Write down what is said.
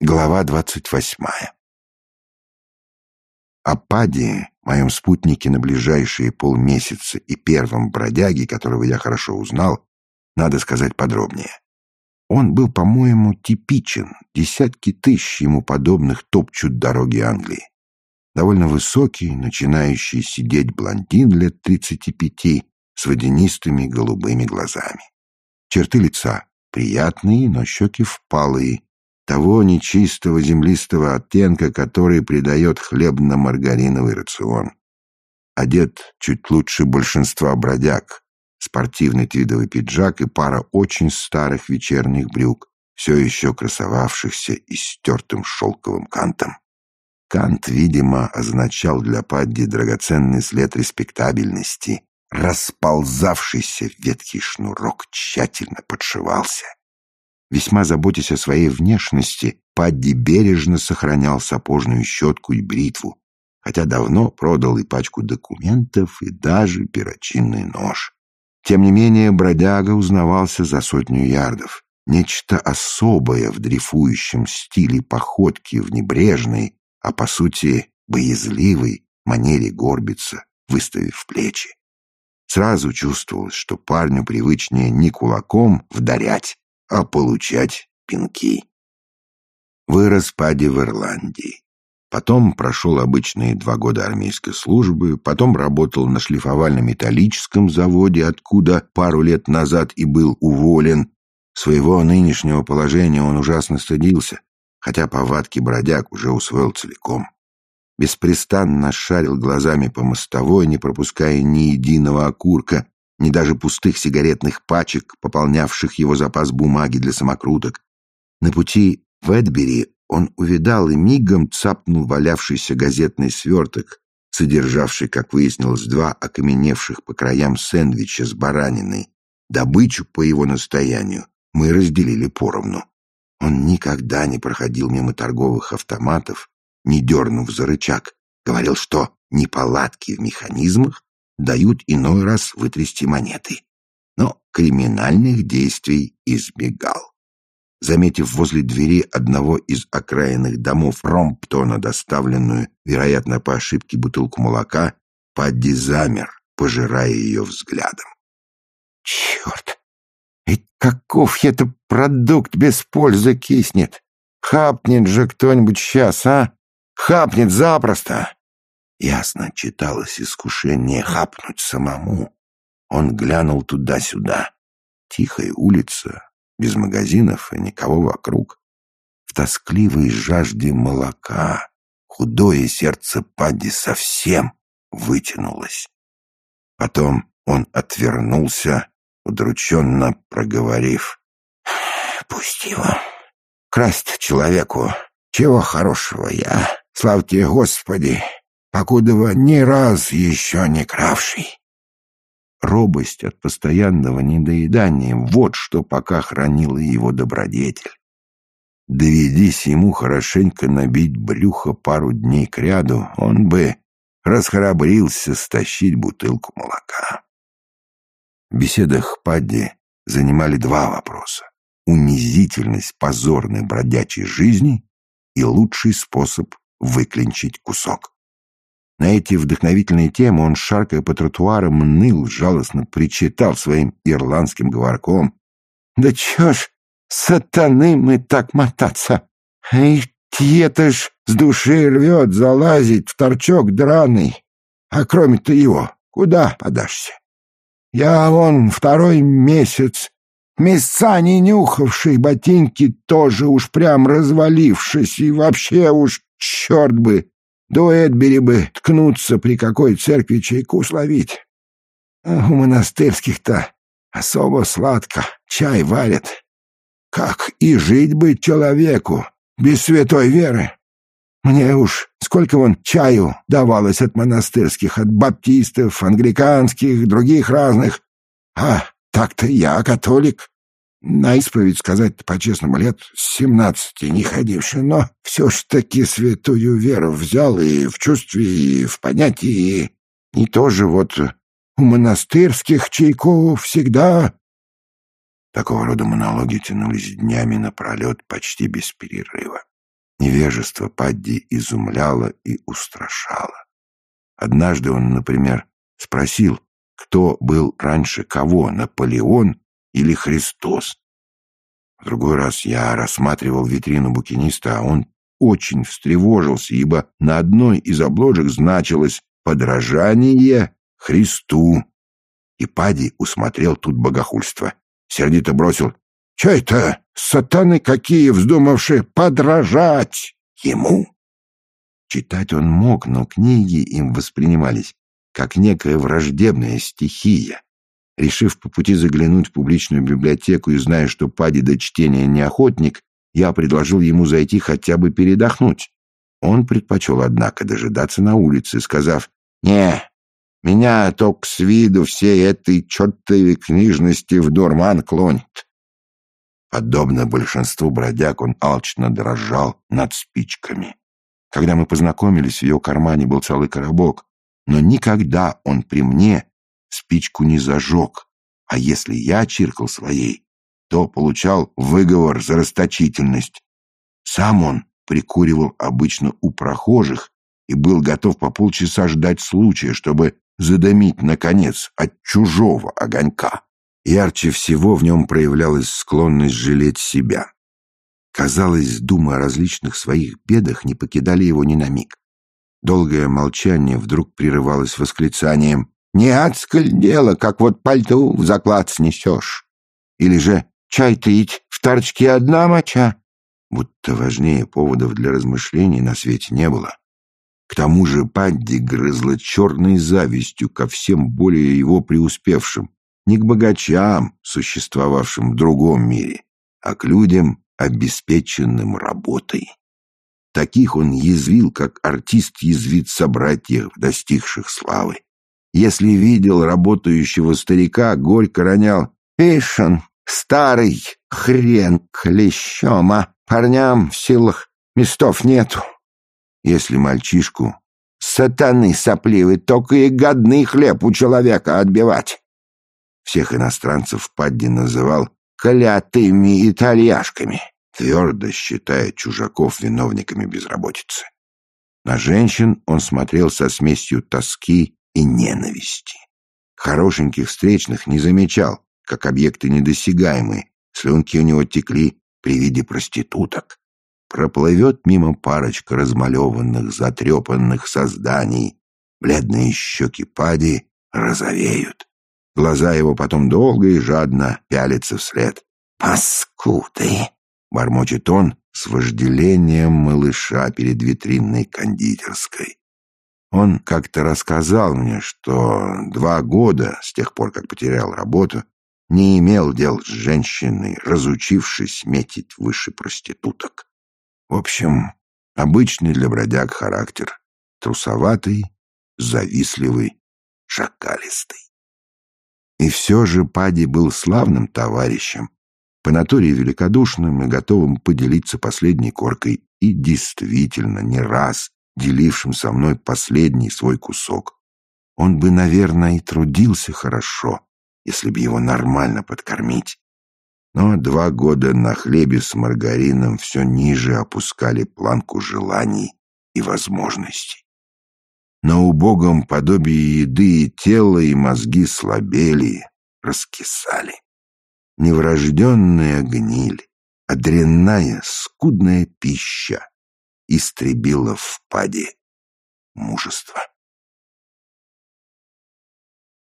Глава двадцать восьмая. О Паде, моем спутнике на ближайшие полмесяца и первом бродяге, которого я хорошо узнал, надо сказать подробнее. Он был, по-моему, типичен. Десятки тысяч ему подобных топчут дороги Англии. Довольно высокий, начинающий сидеть блондин лет тридцати пяти с водянистыми голубыми глазами. Черты лица приятные, но щеки впалые, того нечистого землистого оттенка, который придает хлебно-маргариновый рацион. Одет чуть лучше большинства бродяг. Спортивный твидовый пиджак и пара очень старых вечерних брюк, все еще красовавшихся и стертым шелковым кантом. Кант, видимо, означал для Падди драгоценный след респектабельности. Расползавшийся ветхий шнурок тщательно подшивался. Весьма заботясь о своей внешности, Падди бережно сохранял сапожную щетку и бритву, хотя давно продал и пачку документов, и даже перочинный нож. Тем не менее, бродяга узнавался за сотню ярдов. Нечто особое в дрейфующем стиле походки, в небрежной, а по сути боязливой манере горбиться, выставив плечи. Сразу чувствовалось, что парню привычнее не кулаком вдарять, а получать пинки. Вырос Пади в Ирландии. Потом прошел обычные два года армейской службы, потом работал на шлифовально-металлическом заводе, откуда пару лет назад и был уволен. Своего нынешнего положения он ужасно стыдился, хотя повадки бродяг уже усвоил целиком. Беспрестанно шарил глазами по мостовой, не пропуская ни единого окурка, ни даже пустых сигаретных пачек, пополнявших его запас бумаги для самокруток. На пути в Эдбери он увидал и мигом цапнул валявшийся газетный сверток, содержавший, как выяснилось, два окаменевших по краям сэндвича с бараниной. Добычу, по его настоянию, мы разделили поровну. Он никогда не проходил мимо торговых автоматов, не дернув за рычаг. Говорил, что неполадки в механизмах дают иной раз вытрясти монеты. Но криминальных действий избегал. Заметив возле двери одного из окраинных домов Ромптона доставленную, вероятно, по ошибке бутылку молока, Падди замер, пожирая ее взглядом. «Черт! Ведь каков это продукт без пользы киснет! Хапнет же кто-нибудь сейчас, а? Хапнет запросто!» Ясно читалось искушение хапнуть самому. Он глянул туда-сюда. Тихая улица, без магазинов и никого вокруг. В тоскливой жажде молока худое сердце Падди совсем вытянулось. Потом он отвернулся, удрученно проговорив. «Пусть его. Красть человеку. Чего хорошего я, славьте Господи, покудова ни раз еще не кравший. Робость от постоянного недоедания — вот что пока хранила его добродетель. Доведись ему хорошенько набить брюхо пару дней кряду, он бы расхрабрился стащить бутылку молока. В беседах Падди занимали два вопроса — унизительность позорной бродячей жизни и лучший способ выклинчить кусок. На эти вдохновительные темы он, шаркая по тротуарам, ныл, жалостно причитал своим ирландским говорком. «Да чё ж, сатаны мы так мотаться? Эй, это ж с души рвет залазить в торчок драный. А кроме-то его, куда подашься? Я вон второй месяц, места не нюхавший, ботинки тоже уж прям развалившись, и вообще уж черт бы до Эдбери бы ткнуться при какой церкви чайку словить. А у монастырских-то особо сладко, чай варят. Как и жить быть человеку без святой веры? Мне уж сколько вон чаю давалось от монастырских, от баптистов, англиканских, других разных. А так-то я католик. На исповедь сказать по-честному лет семнадцати не ходивший, но все ж таки святую веру взял и в чувстве, и в понятии, и тоже вот у монастырских чайков всегда... Такого рода монологи тянулись днями напролет почти без перерыва. Невежество Падди изумляло и устрашало. Однажды он, например, спросил, кто был раньше кого, Наполеон или Христос. В другой раз я рассматривал витрину букиниста, а он очень встревожился, ибо на одной из обложек значилось «Подражание Христу». И Пади усмотрел тут богохульство. Сердито бросил «Че это, сатаны какие, вздумавшие подражать ему?» Читать он мог, но книги им воспринимались как некая враждебная стихия. Решив по пути заглянуть в публичную библиотеку и зная, что Пади до чтения не охотник, я предложил ему зайти хотя бы передохнуть. Он предпочел, однако, дожидаться на улице, сказав, «Не, меня только с виду всей этой чертовой книжности в дурман клонит». Подобно большинству бродяг, он алчно дрожал над спичками. Когда мы познакомились, в ее кармане был целый коробок, но никогда он при мне спичку не зажег, а если я чиркал своей, то получал выговор за расточительность. Сам он прикуривал обычно у прохожих и был готов по полчаса ждать случая, чтобы задымить, наконец, от чужого огонька. Ярче всего в нем проявлялась склонность жалеть себя. Казалось, думы о различных своих бедах не покидали его ни на миг. Долгое молчание вдруг прерывалось восклицанием «Не адсколь дело, как вот пальто в заклад снесешь!» Или же «Чай таить в тарчке одна моча!» Будто важнее поводов для размышлений на свете не было. К тому же Падди грызла черной завистью ко всем более его преуспевшим, не к богачам, существовавшим в другом мире, а к людям, обеспеченным работой. Таких он язвил, как артист язвит собратьев, достигших славы. Если видел работающего старика, горько ронял «Ишь старый хрен клещом, а парням в силах местов нету». Если мальчишку «Сатаны сопливый, только и годный хлеб у человека отбивать». Всех иностранцев Падди называл «клятыми итальяшками» твердо считая чужаков виновниками безработицы. На женщин он смотрел со смесью тоски и ненависти. Хорошеньких встречных не замечал, как объекты недосягаемые, слюнки у него текли при виде проституток. Проплывет мимо парочка размалеванных, затрепанных созданий, бледные щеки пади розовеют. Глаза его потом долго и жадно пялятся вслед. «Паскуды!» — бормочет он с вожделением малыша перед витринной кондитерской. Он как-то рассказал мне, что два года, с тех пор, как потерял работу, не имел дел с женщиной, разучившись метить выше проституток. В общем, обычный для бродяг характер. Трусоватый, завистливый, шакалистый. И все же Пади был славным товарищем, по натуре великодушным и готовым поделиться последней коркой, и действительно не раз делившим со мной последний свой кусок. Он бы, наверное, и трудился хорошо, если бы его нормально подкормить. Но два года на хлебе с маргарином все ниже опускали планку желаний и возможностей. На убогом подобии еды и тело, и мозги слабели, раскисали неврожденная гниль, а скудная пища истребила в паде мужество.